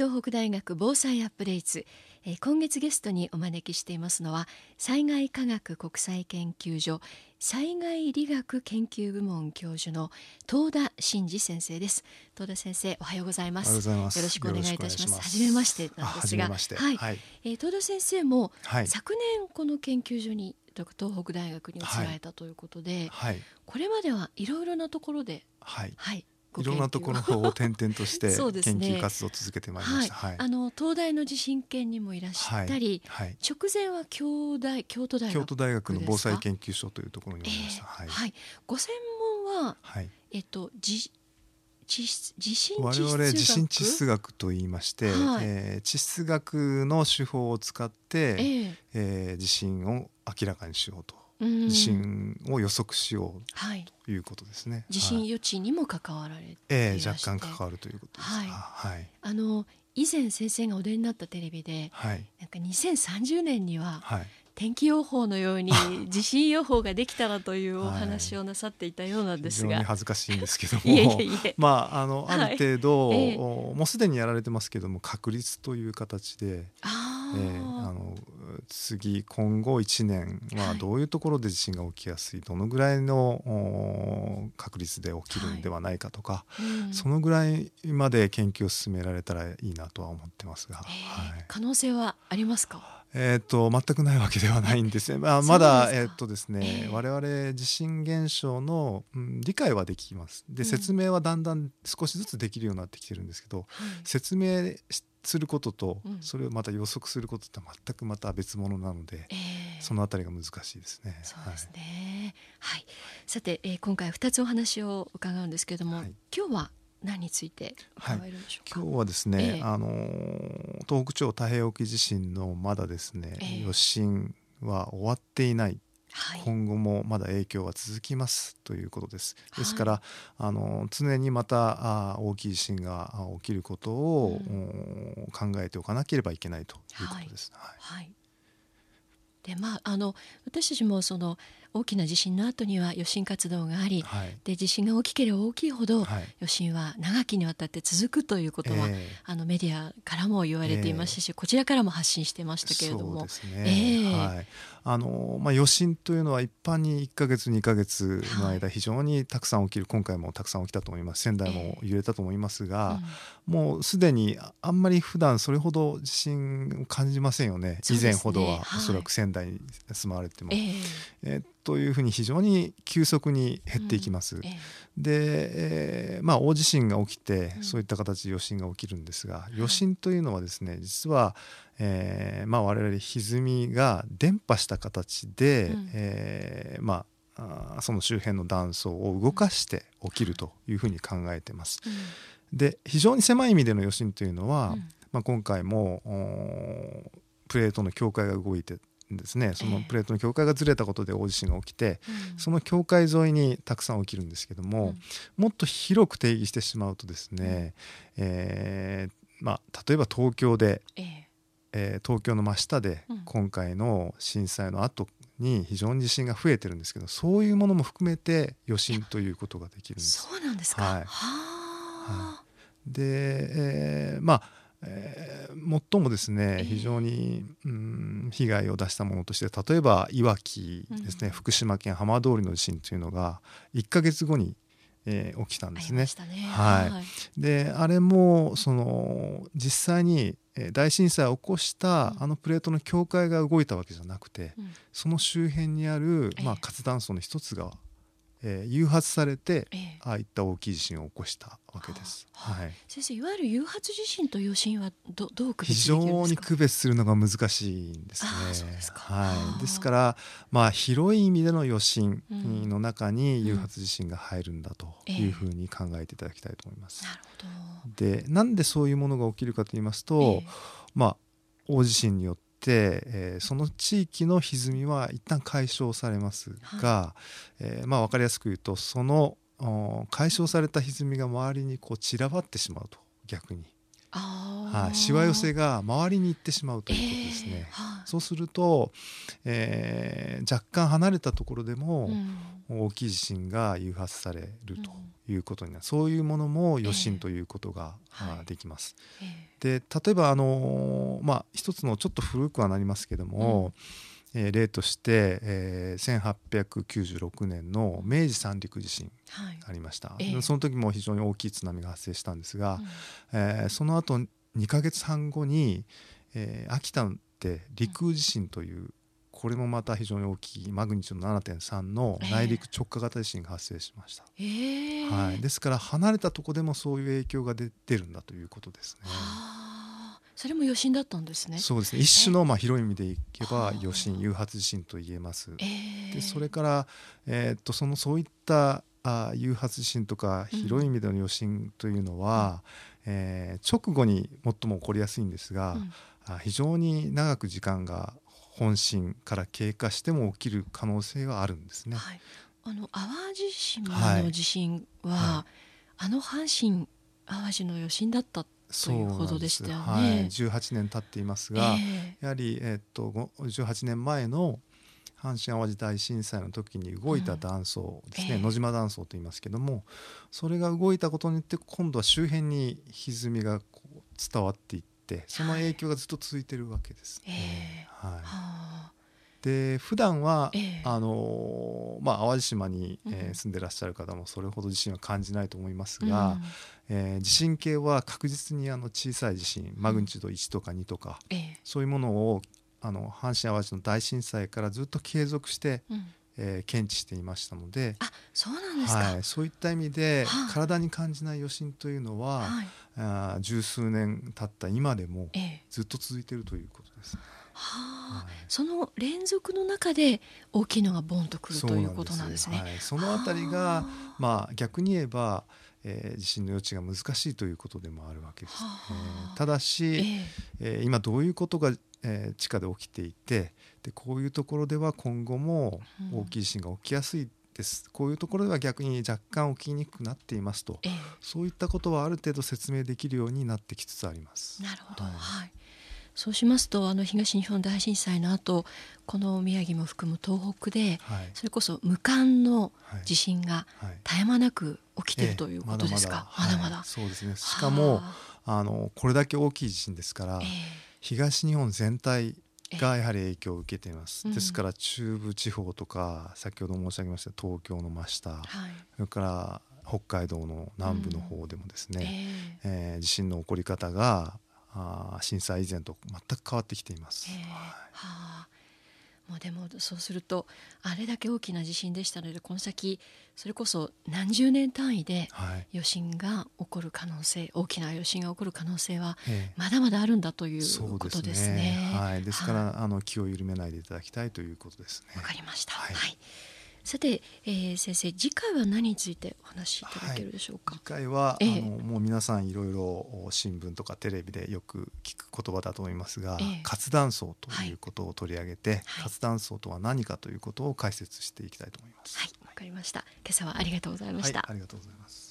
東北大学防災アップデート、えー、今月ゲストにお招きしていますのは災害科学国際研究所災害理学研究部門教授の東田真嗣先生です。東田先生おはようございます。よろしくお願いいたします。初めましてなんですがはい、はい、えー、東田先生も、はい、昨年この研究所に東北大学に移られたということで、はい、これまではいろいろなところで、はい、はい、いろんなところを転々として 研究活動を続けてまいりました。はい、あの東大の地震研にもいらしたり、はい、直前は京大京都大学の防災研究所というところにおりました。えー、はい、ご専門は、はい、えっと地地地震我々地震地質学と言いまして、はい、えー、地質学の手法を使って、えー、えー、地震を明らかにしようと地震を予測しようということですね。はい、地震予知にも関わられてええ、若干関わるということです。はい。はい、あの以前先生がお出になったテレビで、はい、なんか2030年には、はい、天気予報のように 地震予報ができたらというお話をなさっていたようなんですが、はい、恥ずかしいんですけども。まああのある程度、はいえもうすでにやられてますけども確率という形で。あえー、あの次今後1年はどういうところで地震が起きやすい、どのぐらいの確率で起きるんではないかとか、はいうん、そのぐらいまで研究を進められたらいいなとは思ってますが、えーはい、可能性はありますか？えーと、全くないわけではないんですね、まあ、まだえーとですね、えー、我々地震現象の、うん、理解はできます。で、説明はだんだん少しずつできるようになってきてるんですけど、うん、説明することと、それをまた予測することって全くまた別物なので、えー、そのあたりが難しいですね。そうですね。はい。はい、さて、えー、今回二つお話を伺うんですけれども、はい、今日は何について伺えるんでしょうか？はい、今日はですね、えー、あの東北地方太平洋沖地震のまだですね、えー、余震は終わっていない。はい、今後もまだ影響は続きますということです。ですから、はい、あの常にまたあ大きい地震が起きることを、うん、考えておかなければいけないということです。はい、はい。でまあ、あの私たちもその大きな地震の後には余震活動があり、はい、で地震が大きければ大きいほど、余震は長きにわたって続くということは、えー、あのメディアからも言われていましたし、えー、こちらからも発信してましたけれども。ね、えー、はいあのまあ、余震というのは一般に1か月2か月の間非常にたくさん起きる、はい、今回もたくさん起きたと思います仙台も揺れたと思いますが、えーうん、もうすでにあんまり普段それほど地震を感じませんよね、ね、以前ほどは。おそらく仙台に住まわれても。はい、えー、というふうに非常に急速に減っていきます。うん。えで、えー、まあ、大地震が起きてそういった形で余震が起きるんですが、余震というのはですね実は、えーまあ、我々歪みが伝播した形で、うん、えー、まあ、あその周辺の断層を動かして起きるというふうに考えてます。うん、で非常に狭い意味での余震というのは、うん、まあ、今回もプレートの境界が動いてですねそのプレートの境界がずれたことで大地震が起きて、えー、その境界沿いにたくさん起きるんですけども、うん、もっと広く定義してしまうとですね、うん、えー、まあ、例えば東京で、えー、えー、東京の真下で今回の震災の後に非常に地震が増えてるんですけどそういうものも含めて余震ということができるんです。そうなんですか、はい、はで、えー、まあえー、最もですね非常に、うん、被害を出したものとして例えばいわきですね、うん、福島県浜通りの地震というのが1か月後に、えー、起きたんですね。ね。はい、はい、であれもその実際に大震災を起こしたあのプレートの境界が動いたわけじゃなくて、うん、その周辺にある、まあ、活断層の一つがえー、誘発されて、ええ、ああいった大きい地震を起こしたわけです。はい、先生いわゆる誘発地震と余震はどどう区別非常に区別するのが難しいんですね。ですはい。ですからまあ広い意味での余震の中に誘発地震が入るんだというふうに考えていただきたいと思います。うんえ、なるほど。でなんでそういうものが起きるかと言いますと、まあ大地震によって、えー、その地域の歪みは一旦解消されますが、はい、えー、まあ、分かりやすく言うとその解消された歪みが周りにこう散らばってしまうと逆に。あはい、しわ寄せが周りに行ってしまうということですね。えーはあ、そうすると、えー、若干離れたところでも、大きい地震が誘発されるということになる、うん、そういうものも余震ということが、えー、できます。はい、で例えばあの、まあ、一つのちょっと古くはなりますけども、うんえー、例として、えー、1896年の明治三陸地震ありました、はいえ。ー、その時も非常に大きい津波が発生したんですが、うん、えー、その後2か月半後に、えー、秋田って陸地震という、これもまた非常に大きいマグニチュード7.3の内陸直下型地震が発生しました、えー、はい、ですから離れたとこでもそういう影響が出てるんだということですね。それも余震だったんですね。そうですね。一種のまあ広い意味でいけば余震、誘発地震と言えます。えー、でそれからえー、っとそのそういったあ誘発地震とか広い意味での余震というのは、うん、えー、直後に最も起こりやすいんですが、うん、非常に長く時間が本震から経過しても起きる可能性はあるんですね。はい、あの淡路島の地震は、はい、あの阪神・淡路の余震だったというほどでしたよね。はい、18年経っていますが、えー、やはり、えー、っと18年前の阪神・淡路大震災の時に動いた断層ですね、うんえ。ー、野島断層と言いますけどもそれが動いたことによって今度は周辺に歪みが伝わっていってその影響がずっと続いてるわけですね。はい、はいで普段は、えあのまあ、淡路島に、えー、住んでらっしゃる方もそれほど地震は感じないと思いますが、うん、えー、地震計は確実にあの小さい地震マグニチュード1とか2とか、えそういうものをあの阪神・淡路の大震災からずっと継続して、うん。えー、検知していましたのであそうなんですか、はい、そういった意味で、はあ、体に感じない余震というのは、はい、あ十数年経った今でもずっと続いているということです、ね。はあ、その連続の中で大きいのがボンとくるということなんですね。はい、そのあたりが、まあ、逆に言えば、えー、地震の余地が難しいということでもあるわけです、はあ、ただし、えー、えー、今どういうことが、えー、地下で起きていてでこういうところでは今後も大きい地震が起きやすいです、うん、こういうところでは逆に若干起きにくくなっていますと、えー、そういったことはある程度説明できるようになってきつつあります。なるほど、はい、はいそうしますとあの東日本大震災の後この宮城も含む東北で、はい、それこそ無感の地震が絶え間なく起きているということですか、まだまだ、そうですね。しかもあのこれだけ大きい地震ですから、えー、東日本全体がやはり影響を受けています、えー、ですから中部地方とか先ほど申し上げました東京の真下、はい、それから北海道の南部の方でもですね、うん、えー、えー、地震の起こり方があ震災以前と全く変わってきています。はい、はあ。もうでもそうするとあれだけ大きな地震でしたのでこの先それこそ何十年単位で余震が起こる可能性、はい、大きな余震が起こる可能性はまだまだあるんだということですね。ですね。はい、ですから、はあ、あの気を緩めないでいただきたいということですね。わかりました。はい、はいさて、えー、先生次回は何についてお話しいただけるでしょうか、はい、次回は、えー、あのもう皆さんいろいろ新聞とかテレビでよく聞く言葉だと思いますが、えー、活断層ということを取り上げて、はい、活断層とは何かということを解説していきたいと思います。はい。わかりました。今朝はありがとうございました、ありがとうございます